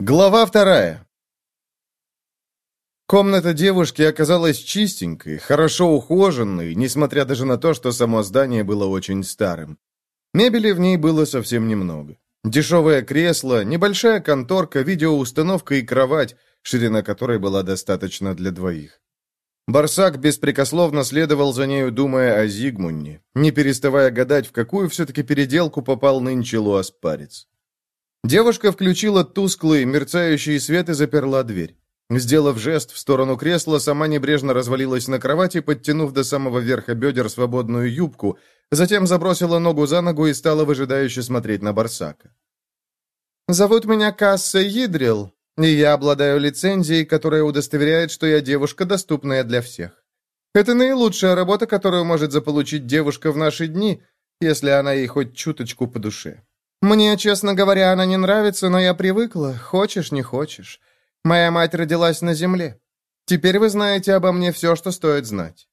Глава вторая. Комната девушки оказалась чистенькой, хорошо ухоженной, несмотря даже на то, что само здание было очень старым. Мебели в ней было совсем немного. Дешевое кресло, небольшая конторка, видеоустановка и кровать, ширина которой была достаточно для двоих. Барсак беспрекословно следовал за нею, думая о Зигмунне, не переставая гадать, в какую все-таки переделку попал нынче Луаспарец. Девушка включила тусклый, мерцающий свет и заперла дверь. Сделав жест в сторону кресла, сама небрежно развалилась на кровати, подтянув до самого верха бедер свободную юбку, затем забросила ногу за ногу и стала выжидающе смотреть на Барсака. «Зовут меня Касса Идрил, и я обладаю лицензией, которая удостоверяет, что я девушка, доступная для всех. Это наилучшая работа, которую может заполучить девушка в наши дни, если она ей хоть чуточку по душе. Мне, честно говоря, она не нравится, но я привыкла, хочешь, не хочешь. Моя мать родилась на земле. Теперь вы знаете обо мне все, что стоит знать».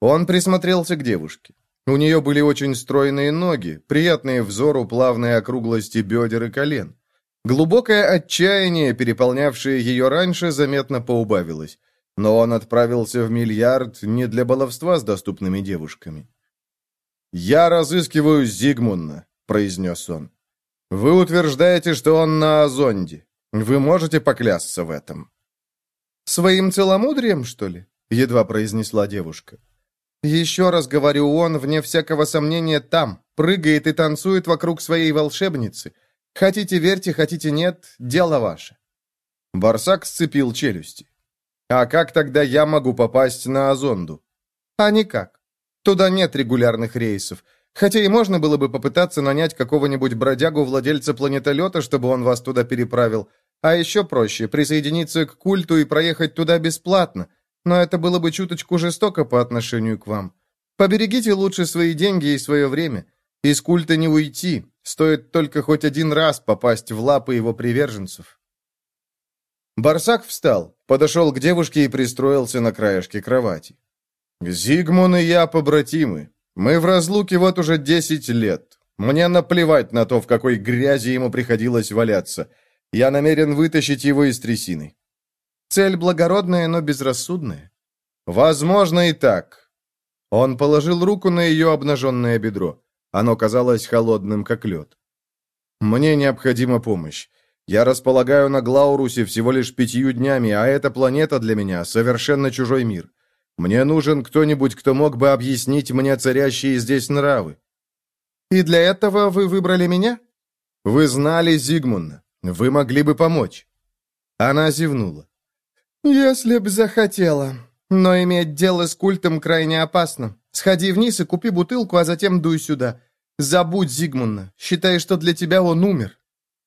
Он присмотрелся к девушке. У нее были очень стройные ноги, приятные взору плавные округлости бедер и колен. Глубокое отчаяние, переполнявшее ее раньше, заметно поубавилось. Но он отправился в миллиард не для баловства с доступными девушками. «Я разыскиваю Зигмунна», — произнес он. «Вы утверждаете, что он на Озонде. Вы можете поклясться в этом?» «Своим целомудрием, что ли?» — едва произнесла девушка. «Еще раз говорю, он, вне всякого сомнения, там, прыгает и танцует вокруг своей волшебницы. Хотите верьте, хотите нет, дело ваше». Барсак сцепил челюсти. «А как тогда я могу попасть на Озонду?» «А никак. Туда нет регулярных рейсов. Хотя и можно было бы попытаться нанять какого-нибудь бродягу-владельца планетолета, чтобы он вас туда переправил. А еще проще – присоединиться к культу и проехать туда бесплатно. Но это было бы чуточку жестоко по отношению к вам. Поберегите лучше свои деньги и свое время. Из культа не уйти. Стоит только хоть один раз попасть в лапы его приверженцев. Барсак встал, подошел к девушке и пристроился на краешке кровати. «Зигмун и я побратимы. Мы в разлуке вот уже десять лет. Мне наплевать на то, в какой грязи ему приходилось валяться. Я намерен вытащить его из трясины. Цель благородная, но безрассудная. Возможно и так. Он положил руку на ее обнаженное бедро. Оно казалось холодным, как лед. Мне необходима помощь. Я располагаю на Глаурусе всего лишь пятью днями, а эта планета для меня совершенно чужой мир. Мне нужен кто-нибудь, кто мог бы объяснить мне царящие здесь нравы. И для этого вы выбрали меня? Вы знали Зигмунда. Вы могли бы помочь. Она зевнула. Если б захотела. Но иметь дело с культом крайне опасно. Сходи вниз и купи бутылку, а затем дуй сюда. Забудь Зигмунда. Считай, что для тебя он умер.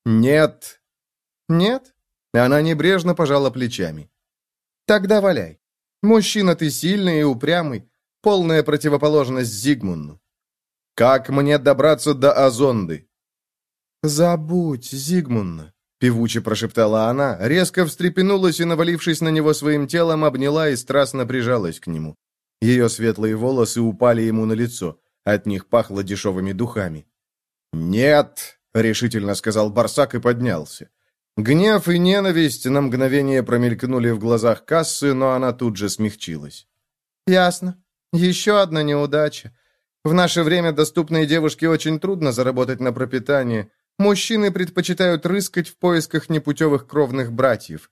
Нет. Нет? Она небрежно пожала плечами. Тогда валяй. Мужчина ты сильный и упрямый, полная противоположность Зигмунду. Как мне добраться до Азонды? Забудь, Зигмунда, певуче прошептала она, резко встрепенулась и, навалившись на него своим телом, обняла и страстно прижалась к нему. Ее светлые волосы упали ему на лицо, от них пахло дешевыми духами. «Нет!» — решительно сказал Барсак и поднялся. Гнев и ненависть на мгновение промелькнули в глазах кассы, но она тут же смягчилась. «Ясно. Еще одна неудача. В наше время доступной девушке очень трудно заработать на пропитание. Мужчины предпочитают рыскать в поисках непутевых кровных братьев.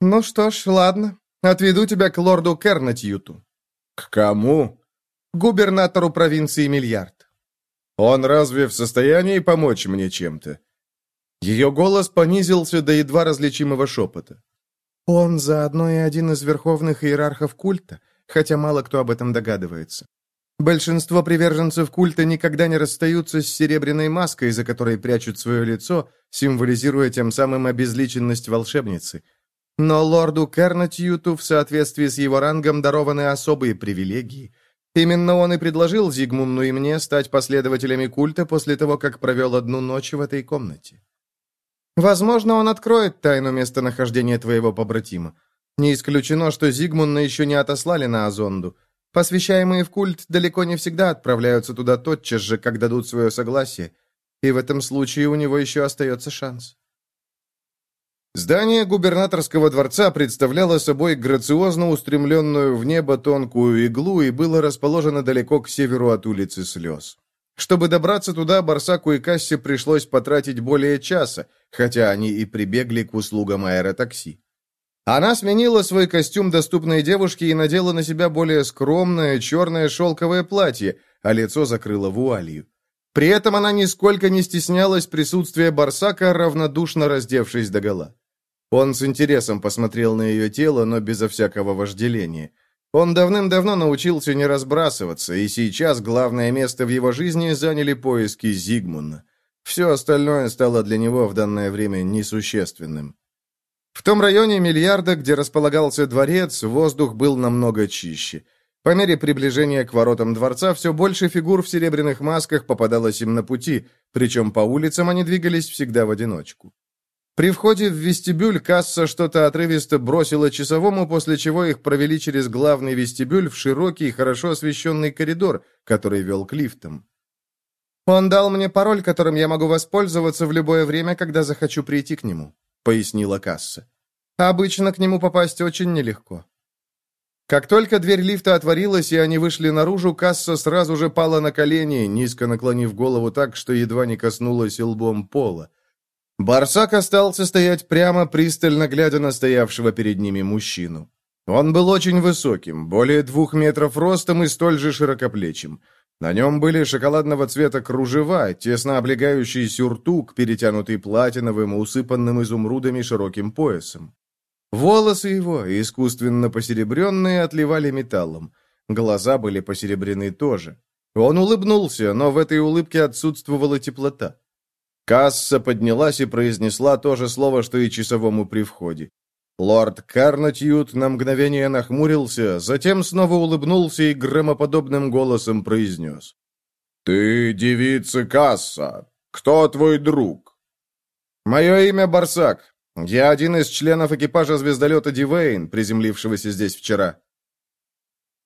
Ну что ж, ладно. Отведу тебя к лорду Кернатьюту». «К кому?» «Губернатору провинции Миллиард». «Он разве в состоянии помочь мне чем-то?» Ее голос понизился до едва различимого шепота. «Он заодно и один из верховных иерархов культа, хотя мало кто об этом догадывается. Большинство приверженцев культа никогда не расстаются с серебряной маской, за которой прячут свое лицо, символизируя тем самым обезличенность волшебницы. Но лорду Кернатьюту в соответствии с его рангом дарованы особые привилегии. Именно он и предложил Зигмунну и мне стать последователями культа после того, как провел одну ночь в этой комнате. Возможно, он откроет тайну местонахождения твоего побратима. Не исключено, что Зигмунда еще не отослали на Азонду. Посвящаемые в культ далеко не всегда отправляются туда тотчас же, как дадут свое согласие. И в этом случае у него еще остается шанс. Здание губернаторского дворца представляло собой грациозно устремленную в небо тонкую иглу и было расположено далеко к северу от улицы Слез. Чтобы добраться туда, Барсаку и Кассе пришлось потратить более часа, хотя они и прибегли к услугам аэротакси. Она сменила свой костюм доступной девушки и надела на себя более скромное черное шелковое платье, а лицо закрыла вуалью. При этом она нисколько не стеснялась присутствия Барсака, равнодушно раздевшись догола. Он с интересом посмотрел на ее тело, но безо всякого вожделения. Он давным-давно научился не разбрасываться, и сейчас главное место в его жизни заняли поиски Зигмунда. Все остальное стало для него в данное время несущественным. В том районе миллиарда, где располагался дворец, воздух был намного чище. По мере приближения к воротам дворца все больше фигур в серебряных масках попадалось им на пути, причем по улицам они двигались всегда в одиночку. При входе в вестибюль касса что-то отрывисто бросила часовому, после чего их провели через главный вестибюль в широкий, хорошо освещенный коридор, который вел к лифтам. «Он дал мне пароль, которым я могу воспользоваться в любое время, когда захочу прийти к нему», — пояснила касса. «Обычно к нему попасть очень нелегко». Как только дверь лифта отворилась, и они вышли наружу, касса сразу же пала на колени, низко наклонив голову так, что едва не коснулась лбом пола. Барсак остался стоять прямо, пристально глядя на стоявшего перед ними мужчину. Он был очень высоким, более двух метров ростом и столь же широкоплечим. На нем были шоколадного цвета кружева, тесно облегающий сюртук, перетянутый платиновым, усыпанным изумрудами широким поясом. Волосы его, искусственно посеребренные, отливали металлом. Глаза были посеребрены тоже. Он улыбнулся, но в этой улыбке отсутствовала теплота. Касса поднялась и произнесла то же слово, что и часовому при входе. Лорд Карнатьют на мгновение нахмурился, затем снова улыбнулся и громоподобным голосом произнес. «Ты девица Касса. Кто твой друг?» «Мое имя Барсак. Я один из членов экипажа звездолета Дивейн, приземлившегося здесь вчера.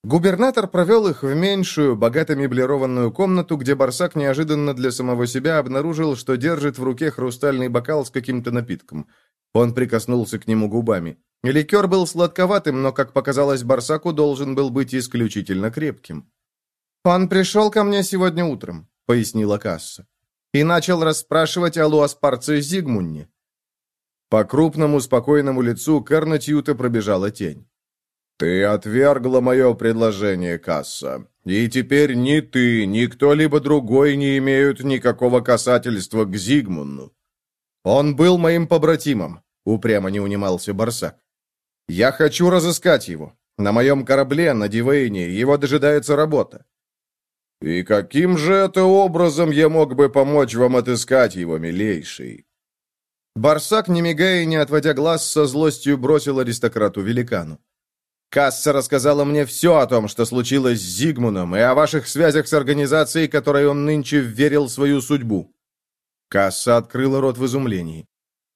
Губернатор провел их в меньшую, богато меблированную комнату, где Барсак неожиданно для самого себя обнаружил, что держит в руке хрустальный бокал с каким-то напитком. Он прикоснулся к нему губами. Ликер был сладковатым, но, как показалось Барсаку, должен был быть исключительно крепким. «Он пришел ко мне сегодня утром», — пояснила Касса, «и начал расспрашивать о Луаспарце Зигмунне». По крупному, спокойному лицу Карнатьюта пробежала тень. «Ты отвергла мое предложение, Касса, и теперь ни ты, ни кто-либо другой не имеют никакого касательства к Зигмунду. Он был моим побратимом», — упрямо не унимался Барсак. «Я хочу разыскать его. На моем корабле, на Дивейне, его дожидается работа». «И каким же это образом я мог бы помочь вам отыскать его, милейший?» Барсак, не мигая и не отводя глаз, со злостью бросил аристократу-великану. Касса рассказала мне все о том, что случилось с Зигмуном, и о ваших связях с организацией, которой он нынче верил свою судьбу». Касса открыла рот в изумлении.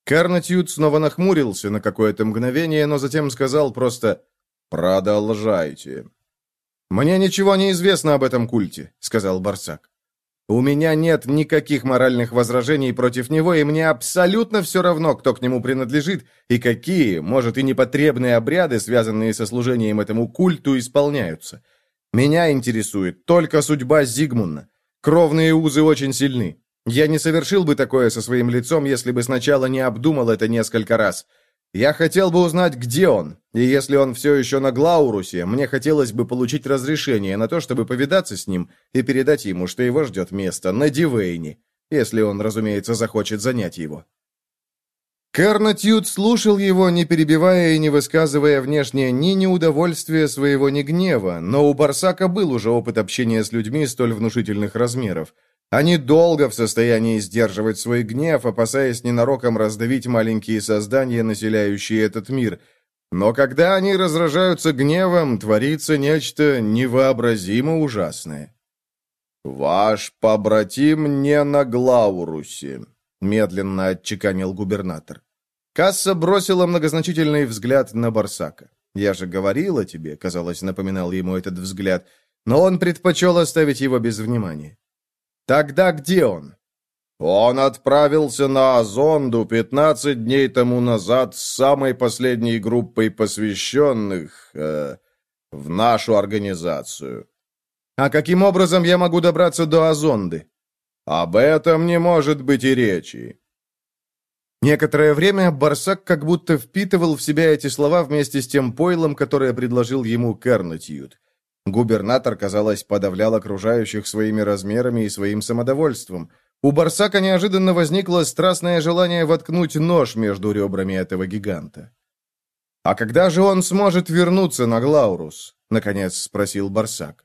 Карнатьют снова нахмурился на какое-то мгновение, но затем сказал просто «Продолжайте». «Мне ничего не известно об этом культе», — сказал Барсак. У меня нет никаких моральных возражений против него, и мне абсолютно все равно, кто к нему принадлежит и какие, может, и непотребные обряды, связанные со служением этому культу, исполняются. Меня интересует только судьба Зигмунда. Кровные узы очень сильны. Я не совершил бы такое со своим лицом, если бы сначала не обдумал это несколько раз. Я хотел бы узнать, где он, и если он все еще на Глаурусе, мне хотелось бы получить разрешение на то, чтобы повидаться с ним и передать ему, что его ждет место на Дивейне, если он, разумеется, захочет занять его. Карнатьют слушал его, не перебивая и не высказывая внешне ни неудовольствия своего, ни гнева, но у Барсака был уже опыт общения с людьми столь внушительных размеров – они долго в состоянии сдерживать свой гнев, опасаясь ненароком раздавить маленькие создания, населяющие этот мир. Но когда они разражаются гневом, творится нечто невообразимо ужасное. «Ваш побратим не на Глаурусе», — медленно отчеканил губернатор. Касса бросила многозначительный взгляд на Барсака. «Я же говорила тебе», — казалось, напоминал ему этот взгляд, но он предпочел оставить его без внимания. Тогда где он? Он отправился на Азонду 15 дней тому назад с самой последней группой посвященных э, в нашу организацию. А каким образом я могу добраться до Азонды? Об этом не может быть и речи. Некоторое время Барсак как будто впитывал в себя эти слова вместе с тем пойлом, которое предложил ему Кернатьют. Губернатор, казалось, подавлял окружающих своими размерами и своим самодовольством. У Барсака неожиданно возникло страстное желание воткнуть нож между ребрами этого гиганта. «А когда же он сможет вернуться на Глаурус?» — наконец спросил Барсак.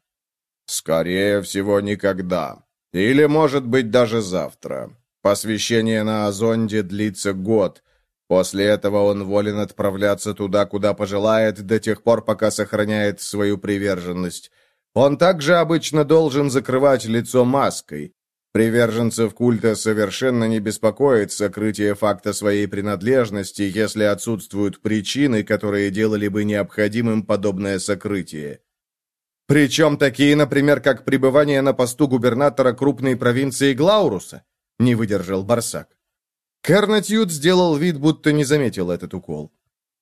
«Скорее всего, никогда. Или, может быть, даже завтра. Посвящение на Азонде длится год. После этого он волен отправляться туда, куда пожелает, до тех пор, пока сохраняет свою приверженность. Он также обычно должен закрывать лицо маской. Приверженцев культа совершенно не беспокоит сокрытие факта своей принадлежности, если отсутствуют причины, которые делали бы необходимым подобное сокрытие. Причем такие, например, как пребывание на посту губернатора крупной провинции Глауруса, не выдержал Барсак. Кернатьют сделал вид, будто не заметил этот укол.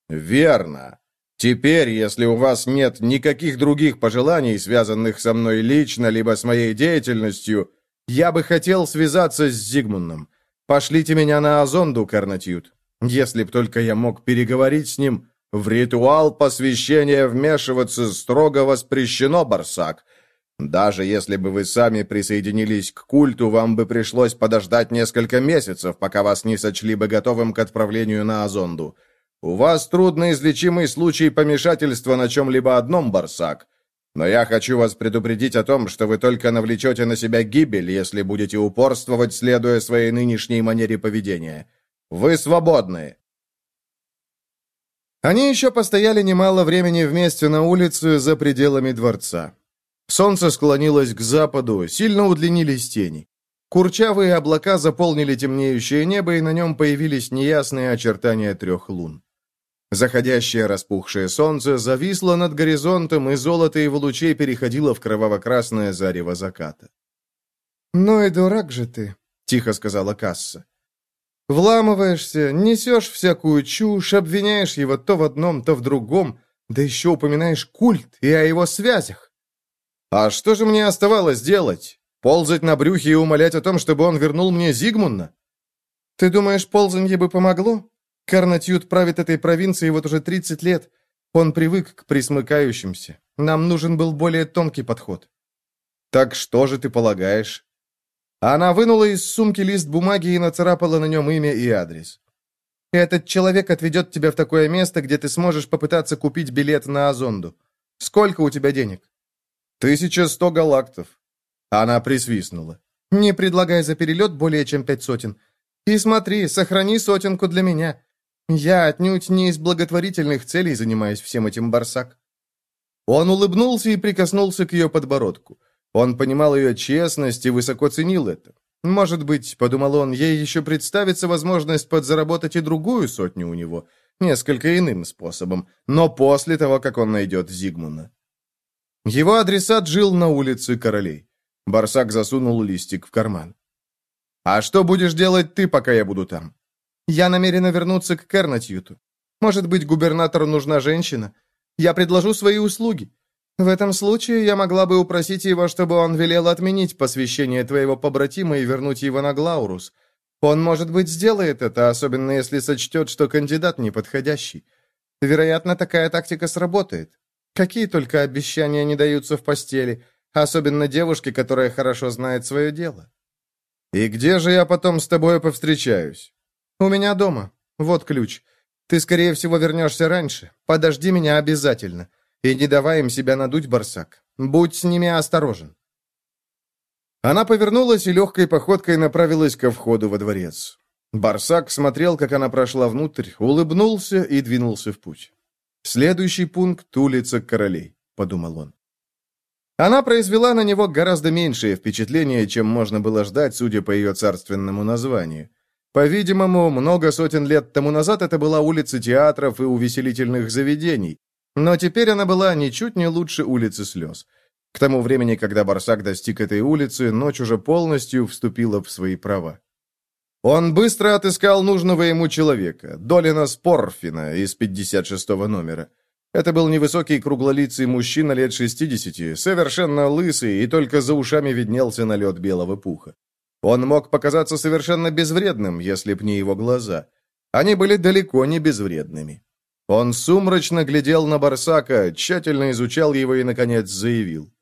«Верно. Теперь, если у вас нет никаких других пожеланий, связанных со мной лично, либо с моей деятельностью, я бы хотел связаться с Зигмундом. Пошлите меня на Азонду, Кернатьют. Если б только я мог переговорить с ним, в ритуал посвящения вмешиваться строго воспрещено, Барсак. Даже если бы вы сами присоединились к культу, вам бы пришлось подождать несколько месяцев, пока вас не сочли бы готовым к отправлению на Азонду. У вас трудноизлечимый случай помешательства на чем-либо одном, Барсак. Но я хочу вас предупредить о том, что вы только навлечете на себя гибель, если будете упорствовать, следуя своей нынешней манере поведения. Вы свободны. Они еще постояли немало времени вместе на улице за пределами дворца. Солнце склонилось к западу, сильно удлинились тени. Курчавые облака заполнили темнеющее небо, и на нем появились неясные очертания трех лун. Заходящее распухшее солнце зависло над горизонтом, и золото его лучей переходило в кроваво-красное зарево заката. «Ну и дурак же ты», — тихо сказала Касса. «Вламываешься, несешь всякую чушь, обвиняешь его то в одном, то в другом, да еще упоминаешь культ и о его связях. А что же мне оставалось делать? Ползать на брюхе и умолять о том, чтобы он вернул мне Зигмунда? Ты думаешь, ползанье бы помогло? Карнатьют правит этой провинцией вот уже 30 лет. Он привык к присмыкающимся. Нам нужен был более тонкий подход. Так что же ты полагаешь? Она вынула из сумки лист бумаги и нацарапала на нем имя и адрес. Этот человек отведет тебя в такое место, где ты сможешь попытаться купить билет на Азонду. Сколько у тебя денег? «Тысяча сто галактов». Она присвистнула. «Не предлагай за перелет более чем пять сотен. И смотри, сохрани сотенку для меня. Я отнюдь не из благотворительных целей занимаюсь всем этим, Барсак». Он улыбнулся и прикоснулся к ее подбородку. Он понимал ее честность и высоко ценил это. Может быть, подумал он, ей еще представится возможность подзаработать и другую сотню у него, несколько иным способом, но после того, как он найдет Зигмуна. Его адресат жил на улице Королей. Барсак засунул листик в карман. «А что будешь делать ты, пока я буду там?» «Я намерена вернуться к Кернатьюту. Может быть, губернатору нужна женщина? Я предложу свои услуги. В этом случае я могла бы упросить его, чтобы он велел отменить посвящение твоего побратима и вернуть его на Глаурус. Он, может быть, сделает это, особенно если сочтет, что кандидат неподходящий. Вероятно, такая тактика сработает. Какие только обещания не даются в постели, особенно девушке, которая хорошо знает свое дело. И где же я потом с тобой повстречаюсь? У меня дома. Вот ключ. Ты, скорее всего, вернешься раньше. Подожди меня обязательно. И не давай им себя надуть, Барсак. Будь с ними осторожен. Она повернулась и легкой походкой направилась ко входу во дворец. Барсак смотрел, как она прошла внутрь, улыбнулся и двинулся в путь. Следующий пункт — улица королей, подумал он. Она произвела на него гораздо меньшее впечатление, чем можно было ждать, судя по ее царственному названию. По-видимому, много сотен лет тому назад это была улица театров и увеселительных заведений, но теперь она была ничуть не лучше улицы слез. К тому времени, когда Барсак достиг этой улицы, ночь уже полностью вступила в свои права. Он быстро отыскал нужного ему человека, Долина Спорфина из 56-го номера. Это был невысокий круглолицый мужчина лет 60, совершенно лысый, и только за ушами виднелся налет белого пуха. Он мог показаться совершенно безвредным, если б не его глаза. Они были далеко не безвредными. Он сумрачно глядел на Барсака, тщательно изучал его и, наконец, заявил.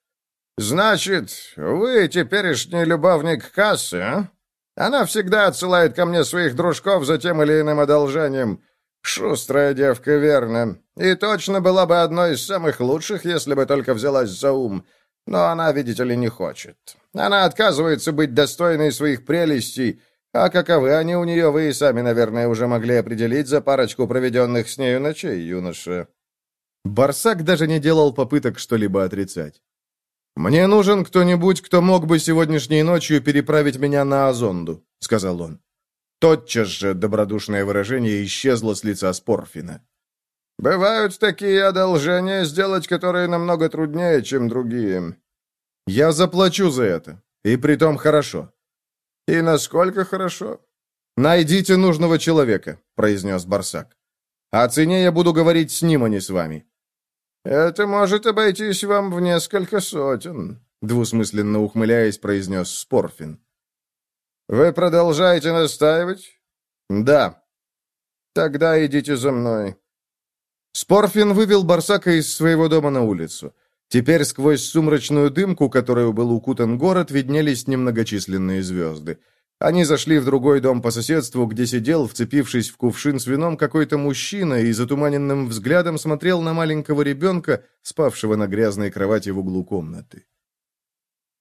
«Значит, вы теперешний любовник кассы, а? Она всегда отсылает ко мне своих дружков за тем или иным одолжением. Шустрая девка, верно. И точно была бы одной из самых лучших, если бы только взялась за ум. Но она, видите ли, не хочет. Она отказывается быть достойной своих прелестей, а каковы они у нее, вы и сами, наверное, уже могли определить за парочку проведенных с нею ночей, юноша». Барсак даже не делал попыток что-либо отрицать. «Мне нужен кто-нибудь, кто мог бы сегодняшней ночью переправить меня на Азонду», — сказал он. Тотчас же добродушное выражение исчезло с лица Спорфина. «Бывают такие одолжения, сделать которые намного труднее, чем другие». «Я заплачу за это, и притом хорошо». «И насколько хорошо?» «Найдите нужного человека», — произнес Барсак. «О цене я буду говорить с ним, а не с вами. «Это может обойтись вам в несколько сотен», — двусмысленно ухмыляясь, произнес Спорфин. «Вы продолжаете настаивать?» «Да». «Тогда идите за мной». Спорфин вывел Барсака из своего дома на улицу. Теперь сквозь сумрачную дымку, которой был укутан город, виднелись немногочисленные звезды. Они зашли в другой дом по соседству, где сидел, вцепившись в кувшин с вином, какой-то мужчина и затуманенным взглядом смотрел на маленького ребенка, спавшего на грязной кровати в углу комнаты.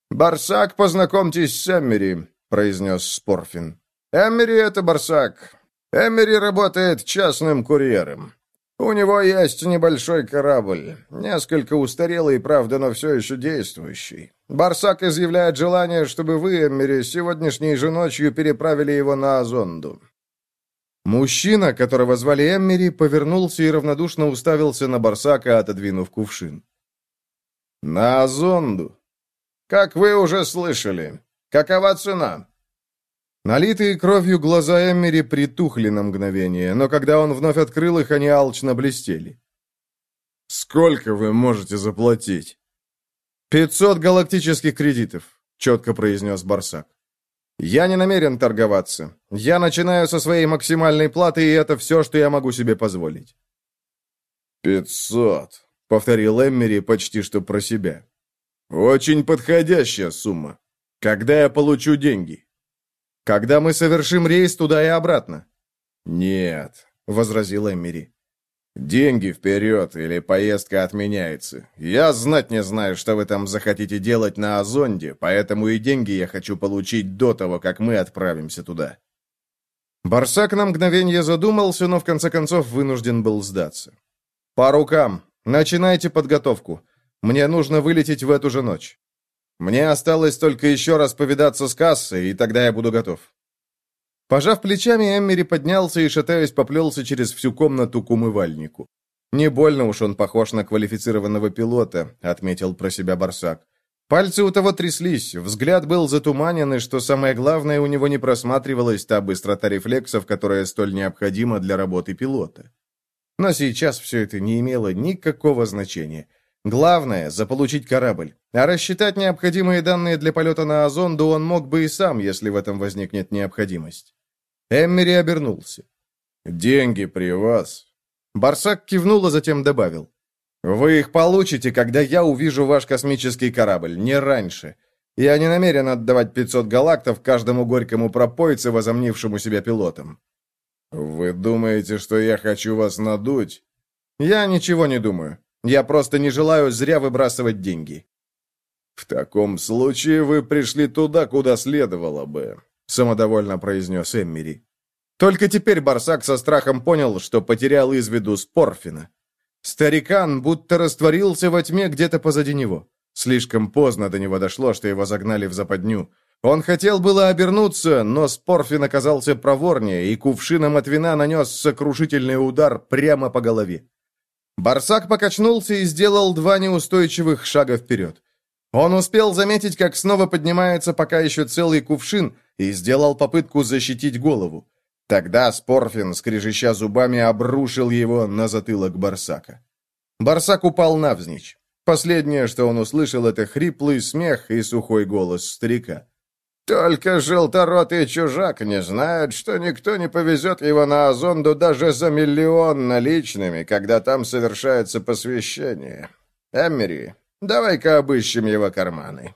«Барсак, познакомьтесь с Эммери», — произнес Спорфин. «Эммери — это Барсак. Эммери работает частным курьером. У него есть небольшой корабль, несколько устарелый, правда, но все еще действующий. Барсак изъявляет желание, чтобы вы, Эммери, сегодняшней же ночью переправили его на Азонду». Мужчина, которого звали Эммери, повернулся и равнодушно уставился на Барсака, отодвинув кувшин. «На Азонду? Как вы уже слышали. Какова цена?» Налитые кровью глаза Эммери притухли на мгновение, но когда он вновь открыл их, они алчно блестели. «Сколько вы можете заплатить?» «Пятьсот галактических кредитов», — четко произнес Барсак. «Я не намерен торговаться. Я начинаю со своей максимальной платы, и это все, что я могу себе позволить». «Пятьсот», — повторил Эммери почти что про себя. «Очень подходящая сумма. Когда я получу деньги?» Когда мы совершим рейс туда и обратно?» «Нет», — возразил Эмери. «Деньги вперед, или поездка отменяется. Я знать не знаю, что вы там захотите делать на Озонде, поэтому и деньги я хочу получить до того, как мы отправимся туда». Барсак на мгновение задумался, но в конце концов вынужден был сдаться. «По рукам. Начинайте подготовку. Мне нужно вылететь в эту же ночь». Мне осталось только еще раз повидаться с кассой, и тогда я буду готов». Пожав плечами, Эммери поднялся и, шатаясь, поплелся через всю комнату к умывальнику. «Не больно уж он похож на квалифицированного пилота», — отметил про себя Барсак. Пальцы у того тряслись, взгляд был затуманен, и, что самое главное, у него не просматривалась та быстрота рефлексов, которая столь необходима для работы пилота. Но сейчас все это не имело никакого значения — Главное – заполучить корабль. А рассчитать необходимые данные для полета на Озонду он мог бы и сам, если в этом возникнет необходимость. Эммери обернулся. «Деньги при вас?» Барсак кивнул, а затем добавил. «Вы их получите, когда я увижу ваш космический корабль, не раньше. Я не намерен отдавать 500 галактов каждому горькому пропойце, возомнившему себя пилотом». «Вы думаете, что я хочу вас надуть?» «Я ничего не думаю. Я просто не желаю зря выбрасывать деньги». «В таком случае вы пришли туда, куда следовало бы», — самодовольно произнес Эммери. Только теперь Барсак со страхом понял, что потерял из виду Спорфина. Старикан будто растворился во тьме где-то позади него. Слишком поздно до него дошло, что его загнали в западню. Он хотел было обернуться, но Спорфин оказался проворнее, и кувшином от вина нанес сокрушительный удар прямо по голове. Барсак покачнулся и сделал два неустойчивых шага вперед. Он успел заметить, как снова поднимается пока еще целый кувшин, и сделал попытку защитить голову. Тогда Спорфин, скрежеща зубами, обрушил его на затылок Барсака. Барсак упал навзничь. Последнее, что он услышал, это хриплый смех и сухой голос старика. «Только желторотый чужак не знает, что никто не повезет его на Озонду даже за миллион наличными, когда там совершается посвящение. Эмери, давай-ка обыщем его карманы».